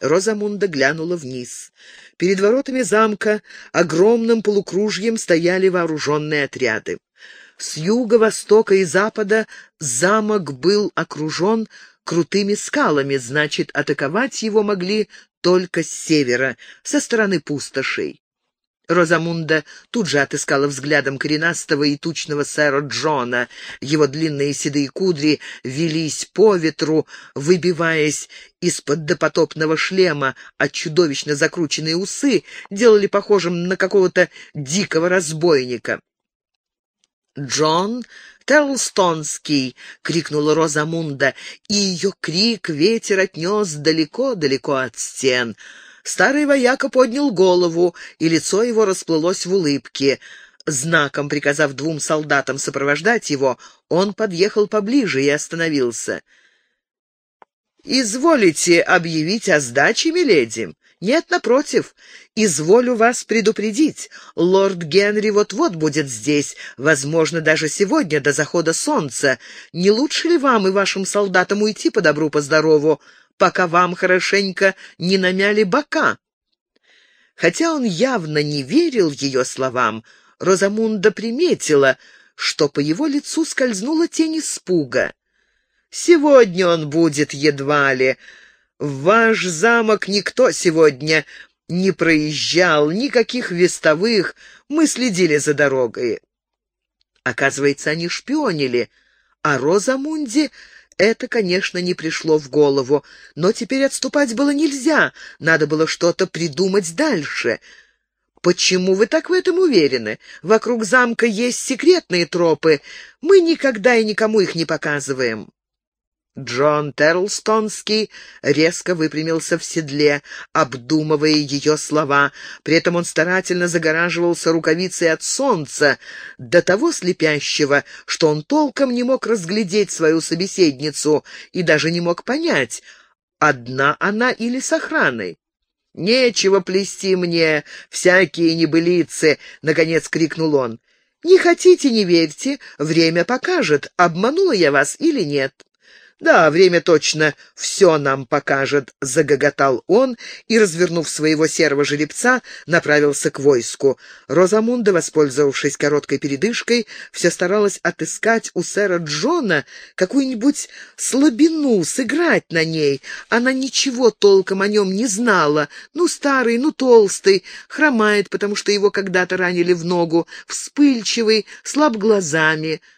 Розамунда глянула вниз. Перед воротами замка огромным полукружьем стояли вооруженные отряды. С юга, востока и запада замок был окружен крутыми скалами, значит, атаковать его могли только с севера, со стороны пустошей. Розамунда тут же отыскала взглядом коренастого и тучного сэра Джона. Его длинные седые кудри велись по ветру, выбиваясь из-под допотопного шлема, а чудовищно закрученные усы делали похожим на какого-то дикого разбойника. «Джон Терлстонский!» — крикнула Розамунда, и ее крик ветер отнес далеко-далеко от стен — Старый вояка поднял голову, и лицо его расплылось в улыбке. Знаком приказав двум солдатам сопровождать его, он подъехал поближе и остановился. «Изволите объявить о сдаче, миледи?» «Нет, напротив, изволю вас предупредить. Лорд Генри вот-вот будет здесь, возможно, даже сегодня, до захода солнца. Не лучше ли вам и вашим солдатам уйти по добру, по? Пока вам хорошенько не намяли бока». Хотя он явно не верил ее словам, Розамунда приметила, что по его лицу скользнула тень испуга. «Сегодня он будет едва ли. В ваш замок никто сегодня не проезжал, никаких вестовых, мы следили за дорогой». Оказывается, они шпионили, а Розамунде это, конечно, не пришло в голову, но теперь отступать было нельзя, надо было что-то придумать дальше. «Почему вы так в этом уверены? Вокруг замка есть секретные тропы, мы никогда и никому их не показываем». Джон Терлстонский резко выпрямился в седле, обдумывая ее слова. При этом он старательно загораживался рукавицей от солнца, до того слепящего, что он толком не мог разглядеть свою собеседницу и даже не мог понять, одна она или с охраной. «Нечего плести мне всякие небылицы!» — наконец крикнул он. «Не хотите, не верьте, время покажет, обманула я вас или нет». «Да, время точно все нам покажет», — загоготал он и, развернув своего серого жеребца, направился к войску. Розамунда, воспользовавшись короткой передышкой, все старалась отыскать у сэра Джона какую-нибудь слабину, сыграть на ней. Она ничего толком о нем не знала. Ну, старый, ну, толстый, хромает, потому что его когда-то ранили в ногу, вспыльчивый, слаб глазами —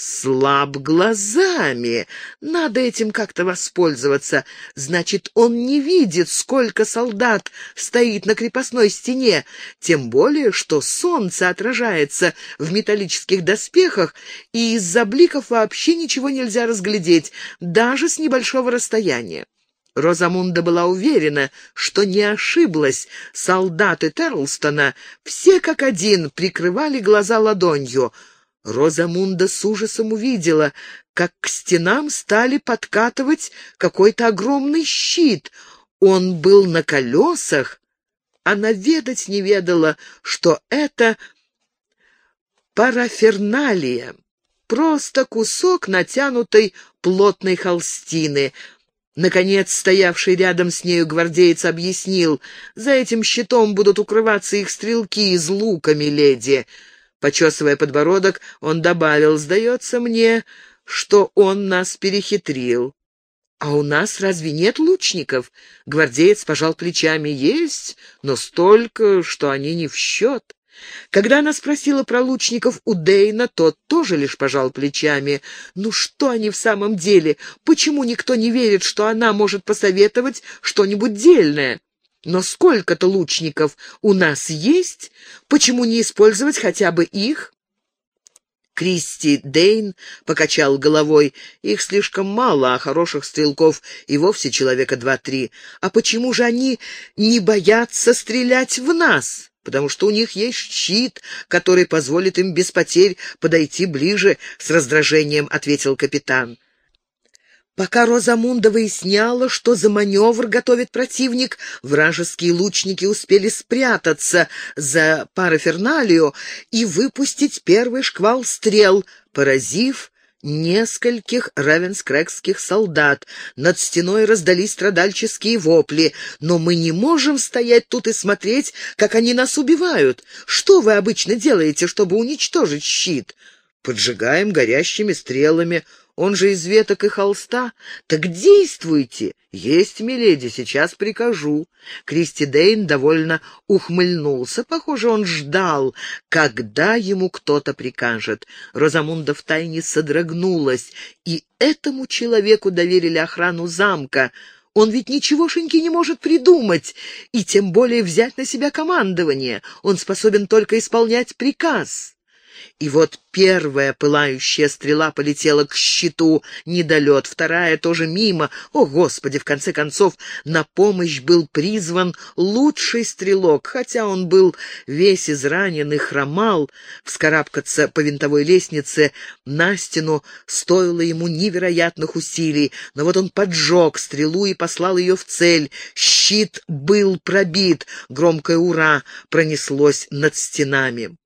Слаб глазами. Надо этим как-то воспользоваться. Значит, он не видит, сколько солдат стоит на крепостной стене. Тем более, что солнце отражается в металлических доспехах, и из-за бликов вообще ничего нельзя разглядеть, даже с небольшого расстояния. Розамунда была уверена, что не ошиблась. Солдаты Терлстона все как один прикрывали глаза ладонью — Розамунда с ужасом увидела, как к стенам стали подкатывать какой-то огромный щит. Он был на колесах. Она ведать не ведала, что это параферналия, просто кусок натянутой плотной холстины. Наконец, стоявший рядом с нею гвардеец объяснил, «За этим щитом будут укрываться их стрелки из лука, миледи». Почесывая подбородок, он добавил, «Сдается мне, что он нас перехитрил». «А у нас разве нет лучников?» Гвардеец пожал плечами. «Есть, но столько, что они не в счет». Когда она спросила про лучников у Дейна, тот тоже лишь пожал плечами. «Ну что они в самом деле? Почему никто не верит, что она может посоветовать что-нибудь дельное?» Но сколько-то лучников у нас есть, почему не использовать хотя бы их? Кристи Дейн покачал головой. Их слишком мало, а хороших стрелков и вовсе человека два-три. А почему же они не боятся стрелять в нас? Потому что у них есть щит, который позволит им без потерь подойти ближе, с раздражением ответил капитан. Пока Розамунда выясняла, что за маневр готовит противник, вражеские лучники успели спрятаться за параферналию и выпустить первый шквал стрел, поразив нескольких равенскрэгских солдат. Над стеной раздались страдальческие вопли. Но мы не можем стоять тут и смотреть, как они нас убивают. Что вы обычно делаете, чтобы уничтожить щит? Поджигаем горящими стрелами он же из веток и холста. Так действуйте! Есть, миледи, сейчас прикажу. Кристи Дейн довольно ухмыльнулся. Похоже, он ждал, когда ему кто-то прикажет. Розамунда втайне содрогнулась, и этому человеку доверили охрану замка. Он ведь ничегошеньки не может придумать, и тем более взять на себя командование. Он способен только исполнять приказ. И вот первая пылающая стрела полетела к щиту, недолет, вторая тоже мимо. О, Господи, в конце концов, на помощь был призван лучший стрелок, хотя он был весь изранен и хромал. Вскарабкаться по винтовой лестнице на стену стоило ему невероятных усилий, но вот он поджег стрелу и послал ее в цель. Щит был пробит, громкое «Ура!» пронеслось над стенами.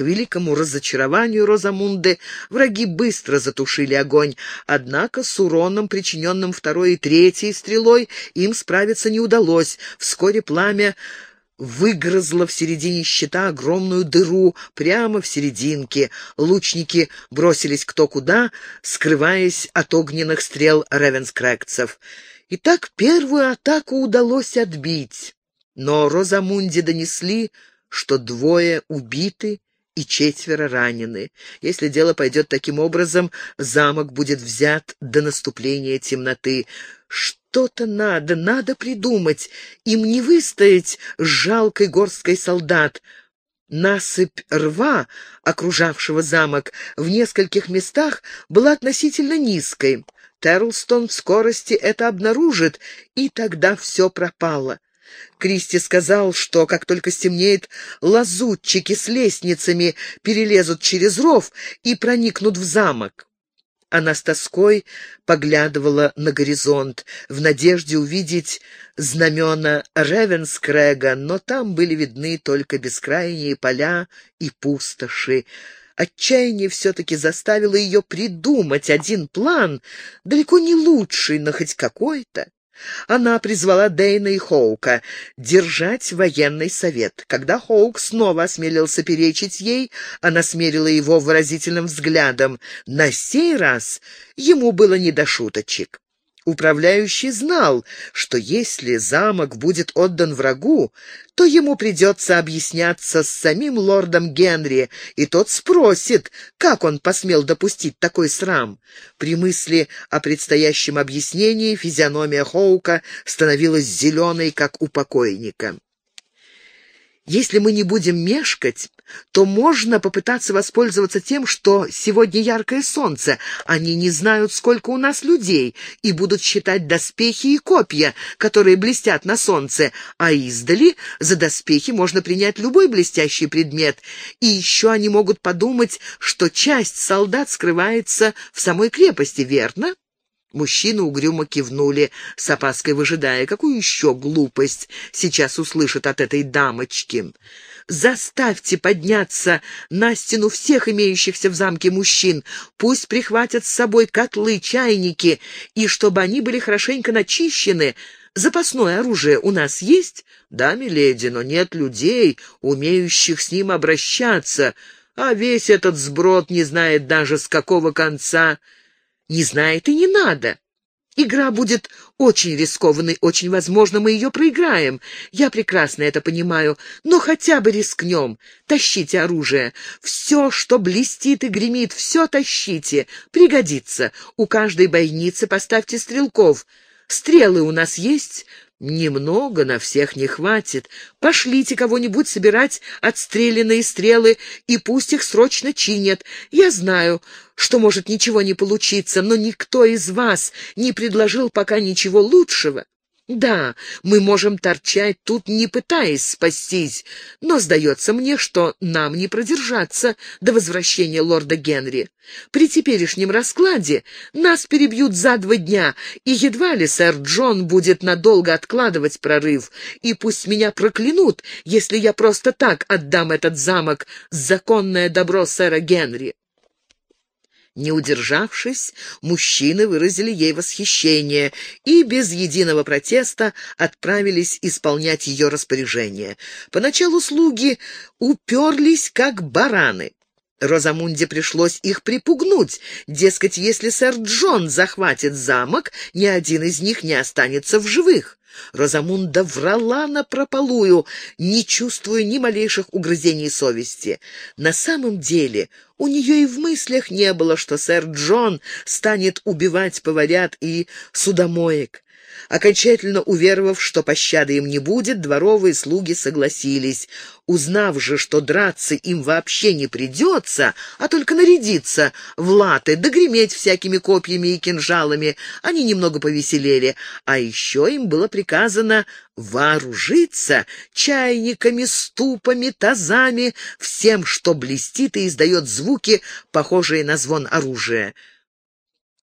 К великому разочарованию Розамунды враги быстро затушили огонь, однако с уроном, причиненным второй и третьей стрелой, им справиться не удалось. Вскоре пламя выгрызло в середине щита огромную дыру прямо в серединке. Лучники бросились кто куда, скрываясь от огненных стрел ревенскрэгцев. И так первую атаку удалось отбить. Но Розамунде донесли, что двое убиты и четверо ранены. Если дело пойдет таким образом, замок будет взят до наступления темноты. Что-то надо, надо придумать. Им не выстоять с жалкой горсткой солдат. Насыпь рва, окружавшего замок, в нескольких местах была относительно низкой. Терлстон в скорости это обнаружит, и тогда все пропало. Кристи сказал, что как только стемнеет, лазутчики с лестницами перелезут через ров и проникнут в замок. Она с тоской поглядывала на горизонт, в надежде увидеть знамена Ревенскрега, но там были видны только бескрайние поля и пустоши. Отчаяние все-таки заставило ее придумать один план, далеко не лучший, но хоть какой-то. Она призвала Дейна и Хоука держать военный совет. Когда Хоук снова осмелился перечить ей, она смерила его выразительным взглядом. На сей раз ему было не до шуточек. Управляющий знал, что если замок будет отдан врагу, то ему придется объясняться с самим лордом Генри, и тот спросит, как он посмел допустить такой срам. При мысли о предстоящем объяснении физиономия Хоука становилась зеленой, как у покойника. Если мы не будем мешкать, то можно попытаться воспользоваться тем, что сегодня яркое солнце. Они не знают, сколько у нас людей, и будут считать доспехи и копья, которые блестят на солнце, а издали за доспехи можно принять любой блестящий предмет. И еще они могут подумать, что часть солдат скрывается в самой крепости, верно? Мужчины угрюмо кивнули, с опаской выжидая, какую еще глупость сейчас услышат от этой дамочки. «Заставьте подняться на стену всех имеющихся в замке мужчин, пусть прихватят с собой котлы, чайники, и чтобы они были хорошенько начищены. Запасное оружие у нас есть?» «Да, миледи, но нет людей, умеющих с ним обращаться, а весь этот сброд не знает даже с какого конца...» Не знает и не надо. Игра будет очень рискованной, очень возможно, мы ее проиграем. Я прекрасно это понимаю, но хотя бы рискнем. Тащите оружие. Все, что блестит и гремит, все тащите. Пригодится. У каждой бойницы поставьте стрелков. Стрелы у нас есть? «Немного, на всех не хватит. Пошлите кого-нибудь собирать отстрелянные стрелы, и пусть их срочно чинят. Я знаю, что может ничего не получиться, но никто из вас не предложил пока ничего лучшего. Да, мы можем торчать тут, не пытаясь спастись, но сдается мне, что нам не продержаться до возвращения лорда Генри. При теперешнем раскладе нас перебьют за два дня, и едва ли сэр Джон будет надолго откладывать прорыв, и пусть меня проклянут, если я просто так отдам этот замок, законное добро сэра Генри. Не удержавшись, мужчины выразили ей восхищение и без единого протеста отправились исполнять ее распоряжение. Поначалу слуги уперлись, как бараны. Розамунде пришлось их припугнуть. Дескать, если сэр Джон захватит замок, ни один из них не останется в живых. Розамунда врала напропалую, не чувствуя ни малейших угрызений совести. На самом деле у нее и в мыслях не было, что сэр Джон станет убивать поварят и судомоек. Окончательно уверовав, что пощады им не будет, дворовые слуги согласились. Узнав же, что драться им вообще не придется, а только нарядиться в латы, догреметь всякими копьями и кинжалами, они немного повеселели. А еще им было приказано вооружиться чайниками, ступами, тазами, всем, что блестит и издает звуки, похожие на звон оружия.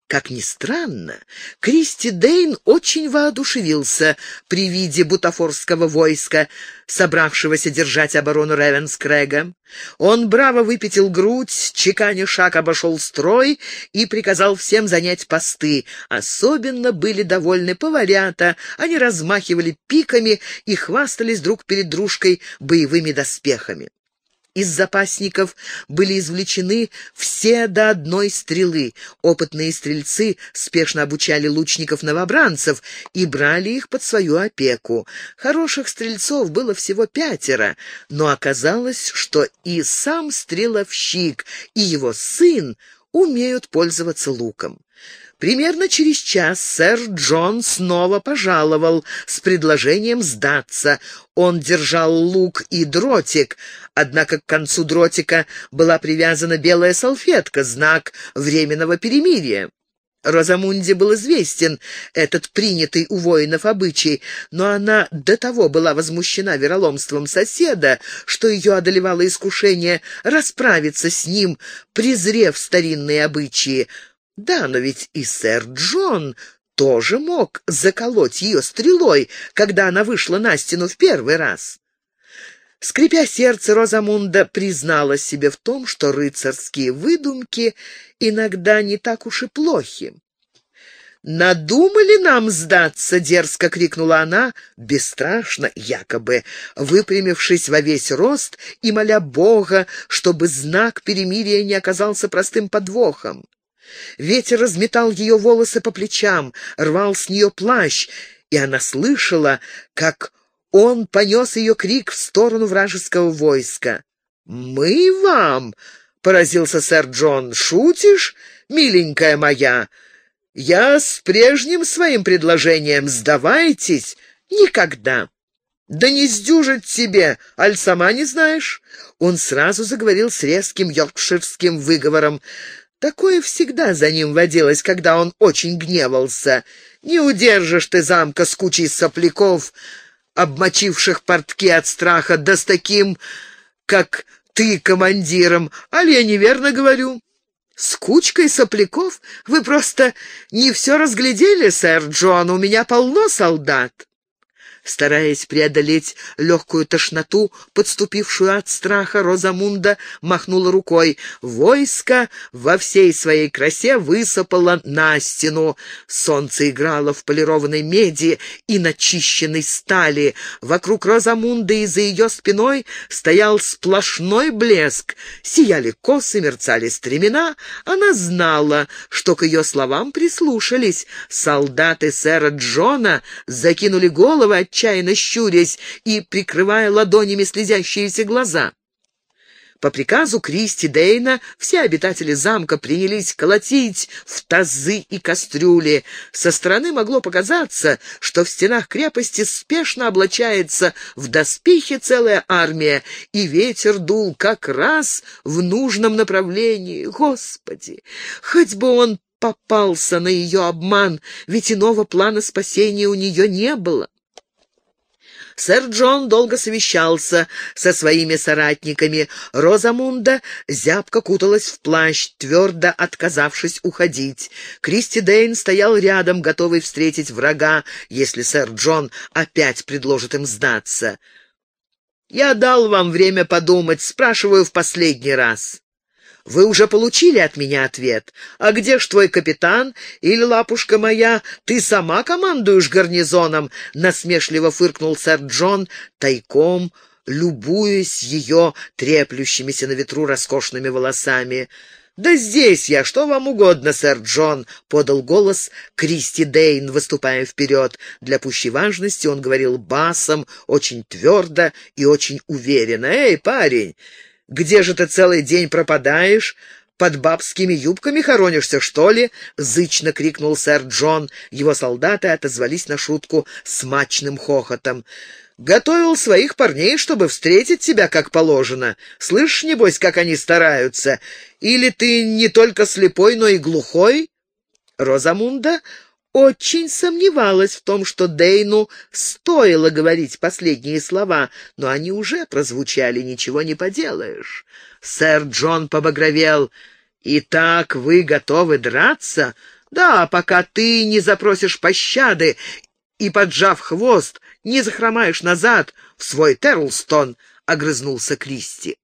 Как ни странно, Кристи Дейн очень воодушевился при виде бутафорского войска, собравшегося держать оборону Ревенскрега. Он браво выпятил грудь, чеканя шаг обошел строй и приказал всем занять посты. Особенно были довольны поварята, они размахивали пиками и хвастались друг перед дружкой боевыми доспехами. Из запасников были извлечены все до одной стрелы. Опытные стрельцы спешно обучали лучников-новобранцев и брали их под свою опеку. Хороших стрельцов было всего пятеро, но оказалось, что и сам стреловщик, и его сын умеют пользоваться луком. Примерно через час сэр Джон снова пожаловал с предложением сдаться. Он держал лук и дротик, однако к концу дротика была привязана белая салфетка, знак временного перемирия. Розамунде был известен этот принятый у воинов обычай, но она до того была возмущена вероломством соседа, что ее одолевало искушение расправиться с ним, презрев старинные обычаи. Да, но ведь и сэр Джон тоже мог заколоть ее стрелой, когда она вышла на стену в первый раз. Скрипя сердце, Розамунда признала себе в том, что рыцарские выдумки иногда не так уж и плохи. «Надумали нам сдаться?» — дерзко крикнула она, бесстрашно, якобы, выпрямившись во весь рост и моля Бога, чтобы знак перемирия не оказался простым подвохом. Ветер разметал ее волосы по плечам, рвал с нее плащ, и она слышала, как он понес ее крик в сторону вражеского войска. «Мы вам!» — поразился сэр Джон. «Шутишь, миленькая моя? Я с прежним своим предложением. Сдавайтесь? Никогда!» «Да не сдюжит тебе, аль сама не знаешь?» Он сразу заговорил с резким йоркширским выговором. Такое всегда за ним водилось, когда он очень гневался. Не удержишь ты замка с кучей сопляков, обмочивших портки от страха, да с таким, как ты, командиром. Аль я неверно говорю? С кучкой сопляков? Вы просто не все разглядели, сэр Джон, у меня полно солдат. Стараясь преодолеть легкую тошноту, подступившую от страха, Розамунда махнула рукой. Войско во всей своей красе высыпало на стену. Солнце играло в полированной меди и начищенной стали. Вокруг Розамунды и за ее спиной стоял сплошной блеск. Сияли косы, мерцали стремена. Она знала, что к ее словам прислушались. Солдаты сэра Джона закинули головы, отчаянно щурясь и прикрывая ладонями слезящиеся глаза. По приказу Кристи Дейна все обитатели замка принялись колотить в тазы и кастрюли. Со стороны могло показаться, что в стенах крепости спешно облачается в доспехи целая армия, и ветер дул как раз в нужном направлении. Господи, хоть бы он попался на ее обман, ведь иного плана спасения у нее не было. Сэр Джон долго совещался со своими соратниками. Розамунда зябко куталась в плащ, твердо отказавшись уходить. Кристи Дейн стоял рядом, готовый встретить врага, если сэр Джон опять предложит им сдаться. «Я дал вам время подумать, спрашиваю в последний раз». Вы уже получили от меня ответ. А где ж твой капитан или лапушка моя? Ты сама командуешь гарнизоном?» — насмешливо фыркнул сэр Джон, тайком любуясь ее треплющимися на ветру роскошными волосами. «Да здесь я, что вам угодно, сэр Джон», — подал голос Кристи Дейн, выступая вперед. Для пущей важности он говорил басом, очень твердо и очень уверенно. «Эй, парень, где же ты целый день пропадаешь?» «Под бабскими юбками хоронишься, что ли?» — зычно крикнул сэр Джон. Его солдаты отозвались на шутку с мачным хохотом. Готовил своих парней, чтобы встретить тебя как положено. Слышишь, небось, как они стараются? Или ты не только слепой, но и глухой?» Розамунда очень сомневалась в том, что Дейну стоило говорить последние слова, но они уже прозвучали, ничего не поделаешь. Сэр Джон побагровел. «Итак, вы готовы драться?» «Да, пока ты не запросишь пощады и, поджав хвост, не захромаешь назад в свой Терлстон», — огрызнулся Кристи.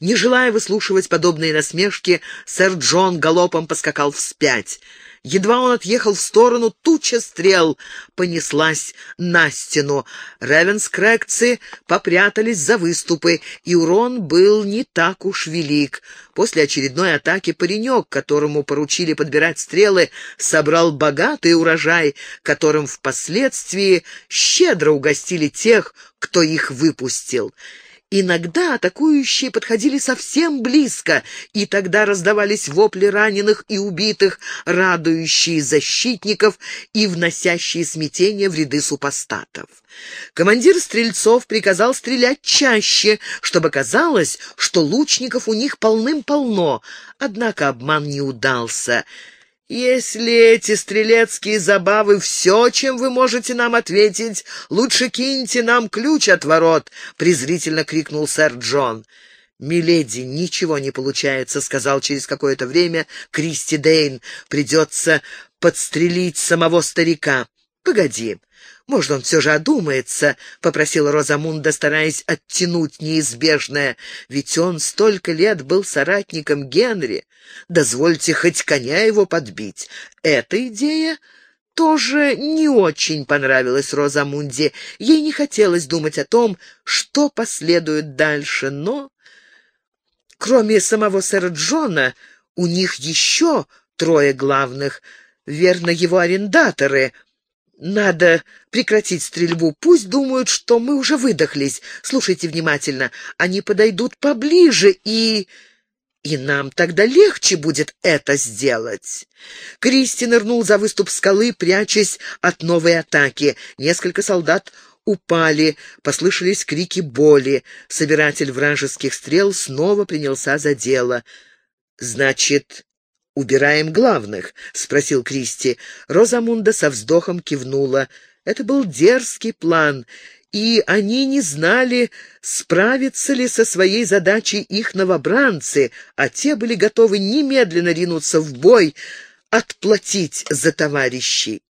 Не желая выслушивать подобные насмешки, сэр Джон галопом поскакал вспять. Едва он отъехал в сторону, туча стрел понеслась на стену. Ревенскрэгцы попрятались за выступы, и урон был не так уж велик. После очередной атаки паренек, которому поручили подбирать стрелы, собрал богатый урожай, которым впоследствии щедро угостили тех, кто их выпустил. Иногда атакующие подходили совсем близко, и тогда раздавались вопли раненых и убитых, радующие защитников и вносящие смятение в ряды супостатов. Командир стрельцов приказал стрелять чаще, чтобы казалось, что лучников у них полным-полно, однако обман не удался — «Если эти стрелецкие забавы — все, чем вы можете нам ответить, лучше киньте нам ключ от ворот!» — презрительно крикнул сэр Джон. «Миледи, ничего не получается», — сказал через какое-то время Кристи Дейн. «Придется подстрелить самого старика». «Погоди, может, он все же одумается», — попросила Розамунда, стараясь оттянуть неизбежное. «Ведь он столько лет был соратником Генри. Дозвольте хоть коня его подбить. Эта идея тоже не очень понравилась Розамунде. Ей не хотелось думать о том, что последует дальше, но... Кроме самого сэра Джона, у них еще трое главных, верно, его арендаторы. Надо прекратить стрельбу. Пусть думают, что мы уже выдохлись. Слушайте внимательно. Они подойдут поближе и... И нам тогда легче будет это сделать. Кристи нырнул за выступ скалы, прячась от новой атаки. Несколько солдат упали, послышались крики боли. Собиратель вражеских стрел снова принялся за дело. «Значит, убираем главных?» — спросил Кристи. Розамунда со вздохом кивнула. Это был дерзкий план — и они не знали, справятся ли со своей задачей их новобранцы, а те были готовы немедленно ринуться в бой, отплатить за товарищей.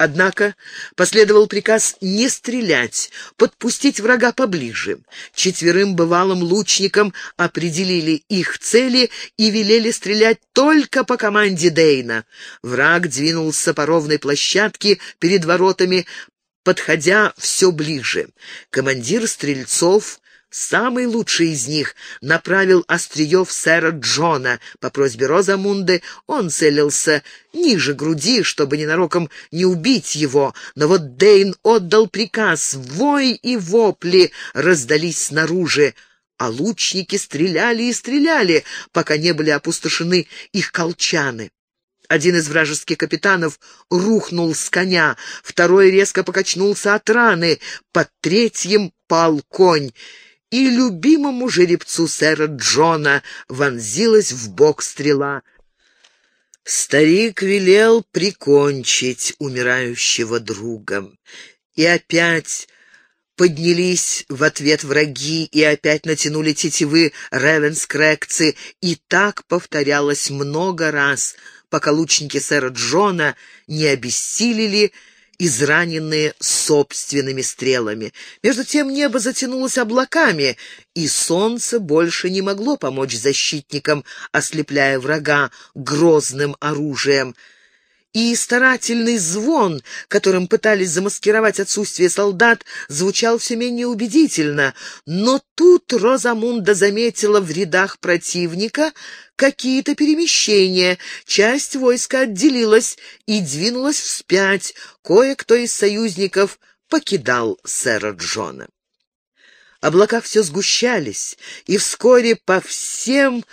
Однако последовал приказ не стрелять, подпустить врага поближе. Четверым бывалым лучникам определили их цели и велели стрелять только по команде Дейна. Враг двинулся по ровной площадке перед воротами, подходя все ближе. Командир стрельцов, самый лучший из них, направил острие в сэра Джона. По просьбе Розамунды он целился ниже груди, чтобы ненароком не убить его. Но вот Дейн отдал приказ, вой и вопли раздались снаружи а лучники стреляли и стреляли, пока не были опустошены их колчаны. Один из вражеских капитанов рухнул с коня, второй резко покачнулся от раны, под третьим пал конь, и любимому жеребцу сэра Джона вонзилась в бок стрела. Старик велел прикончить умирающего друга. И опять поднялись в ответ враги и опять натянули тетивы ревенскрекцы, и так повторялось много раз — пока лучники сэра Джона не обессилели израненные собственными стрелами. Между тем небо затянулось облаками, и солнце больше не могло помочь защитникам, ослепляя врага грозным оружием и старательный звон, которым пытались замаскировать отсутствие солдат, звучал все менее убедительно. Но тут Розамунда заметила в рядах противника какие-то перемещения. Часть войска отделилась и двинулась вспять. Кое-кто из союзников покидал сэра Джона. Облака все сгущались, и вскоре по всем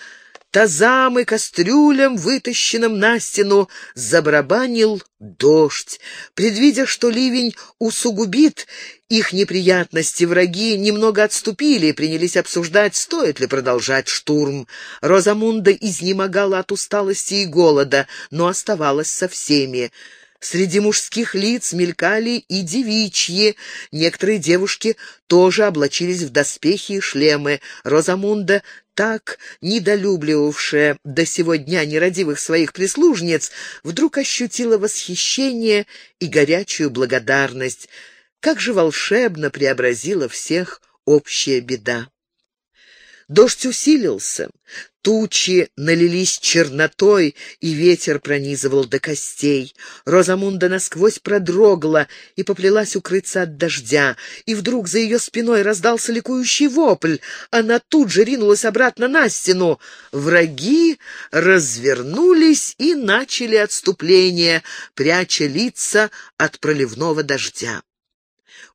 тазам и кастрюлям, вытащенным на стену, забарабанил дождь. Предвидя, что ливень усугубит их неприятности, враги немного отступили и принялись обсуждать, стоит ли продолжать штурм. Розамунда изнемогала от усталости и голода, но оставалась со всеми. Среди мужских лиц мелькали и девичьи. Некоторые девушки тоже облачились в доспехи и шлемы. Розамунда так недолюбливавшая до сего дня нерадивых своих прислужниц, вдруг ощутила восхищение и горячую благодарность. Как же волшебно преобразила всех общая беда! Дождь усилился, тучи налились чернотой, и ветер пронизывал до костей. Розамунда насквозь продрогла и поплелась укрыться от дождя, и вдруг за ее спиной раздался ликующий вопль. Она тут же ринулась обратно на стену. Враги развернулись и начали отступление, пряча лица от проливного дождя.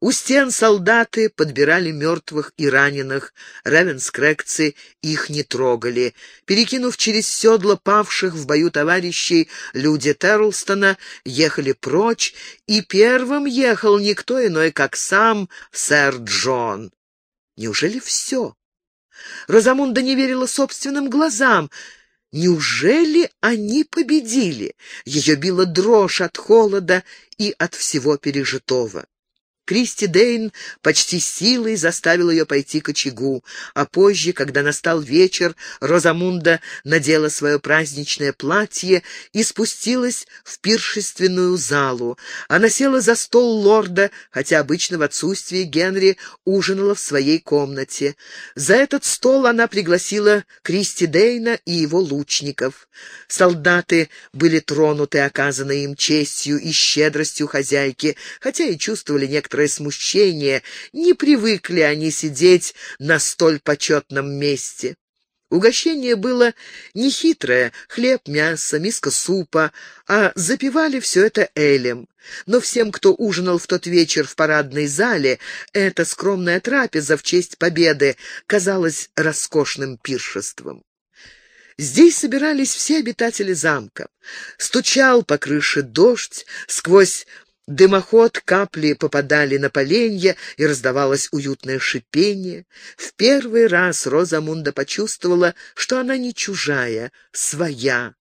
У стен солдаты подбирали мертвых и раненых. Ревенскрекцы их не трогали. Перекинув через седло павших в бою товарищей, люди Терлстона ехали прочь, и первым ехал никто иной, как сам сэр Джон. Неужели все? Розамунда не верила собственным глазам. Неужели они победили? Ее била дрожь от холода и от всего пережитого. Кристи Дейн почти силой заставил ее пойти к очагу, а позже, когда настал вечер, Розамунда надела свое праздничное платье и спустилась в пиршественную залу. Она села за стол лорда, хотя обычно в отсутствие Генри ужинала в своей комнате. За этот стол она пригласила Кристи Дейна и его лучников. Солдаты были тронуты оказанной им честью и щедростью хозяйки, хотя и чувствовали некоторые некоторое смущение. Не привыкли они сидеть на столь почетном месте. Угощение было нехитрое — хлеб, мясо, миска супа, а запивали все это элем. Но всем, кто ужинал в тот вечер в парадной зале, эта скромная трапеза в честь победы казалась роскошным пиршеством. Здесь собирались все обитатели замка. Стучал по крыше дождь, сквозь Дымоход, капли попадали на поленья, и раздавалось уютное шипение. В первый раз Розамунда почувствовала, что она не чужая, своя.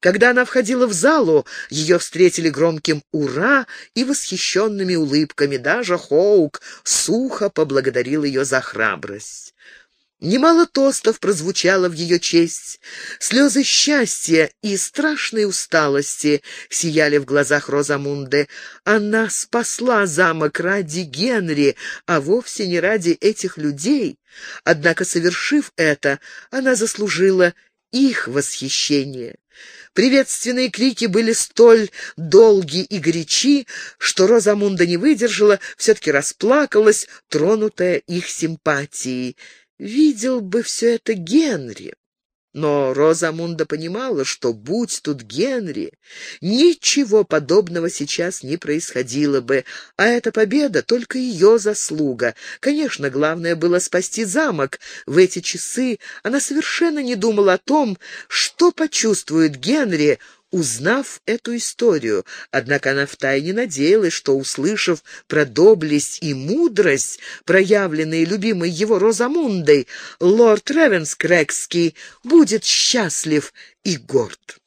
Когда она входила в залу, ее встретили громким «Ура!» и восхищенными улыбками. Даже Хоук сухо поблагодарил ее за храбрость. Немало тостов прозвучало в ее честь. Слезы счастья и страшной усталости сияли в глазах Розамунды. Она спасла замок ради Генри, а вовсе не ради этих людей. Однако, совершив это, она заслужила их восхищение. Приветственные крики были столь долги и горячи, что Розамунда не выдержала, все-таки расплакалась, тронутая их симпатией. Видел бы все это Генри. Но Розамунда понимала, что, будь тут Генри, ничего подобного сейчас не происходило бы, а эта победа — только ее заслуга. Конечно, главное было спасти замок. В эти часы она совершенно не думала о том, что почувствует Генри, узнав эту историю. Однако она втайне надеялась, что, услышав про доблесть и мудрость, проявленные любимой его Розамундой, лорд Ревенскрекский будет счастлив и горд.